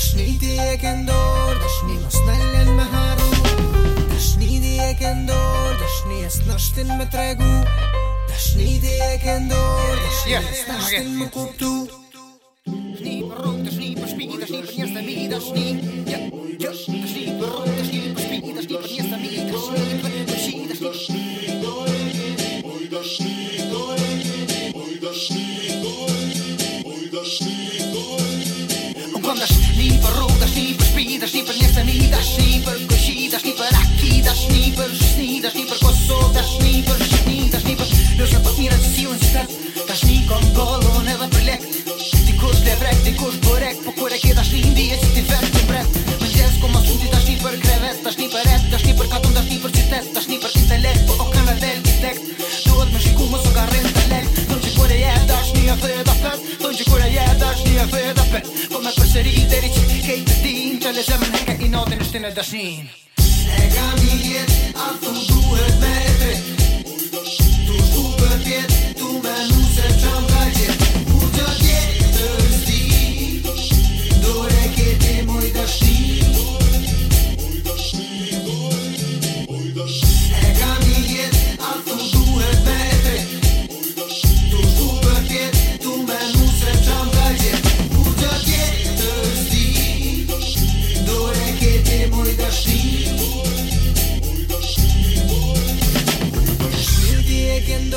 Dashni ti e këndor, dashni mos nëllën me haru Dashni ti e këndor, dashni e s'nashtin me tregu Dashni ti e këndor, dashni e s'nashtin me kuptu Dashni për rrugë, dashni për shpiki, dashni për njës të mi, dashni Dashni për rrugë, dashni për shpiki, dashni për njës të mi, dashni për të shi, dashni për rap, dashni për katon, dashni për qytet, dashni për intelekt, po o kam edhe tek. Duhet më shiku mos u garrën të lek, do të kurë ja dashni a thë da fat, do të kurë ja dashni a thë da fat. Po më përsëri deri ti ke të din, të lezëm ne ka i notën shtinë dashin. E kam i jetë, a thë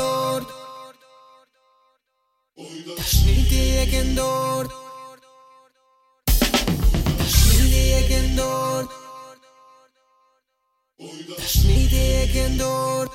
dort Tashmiti eken dort Tashmiti eken dort Tashmiti eken dort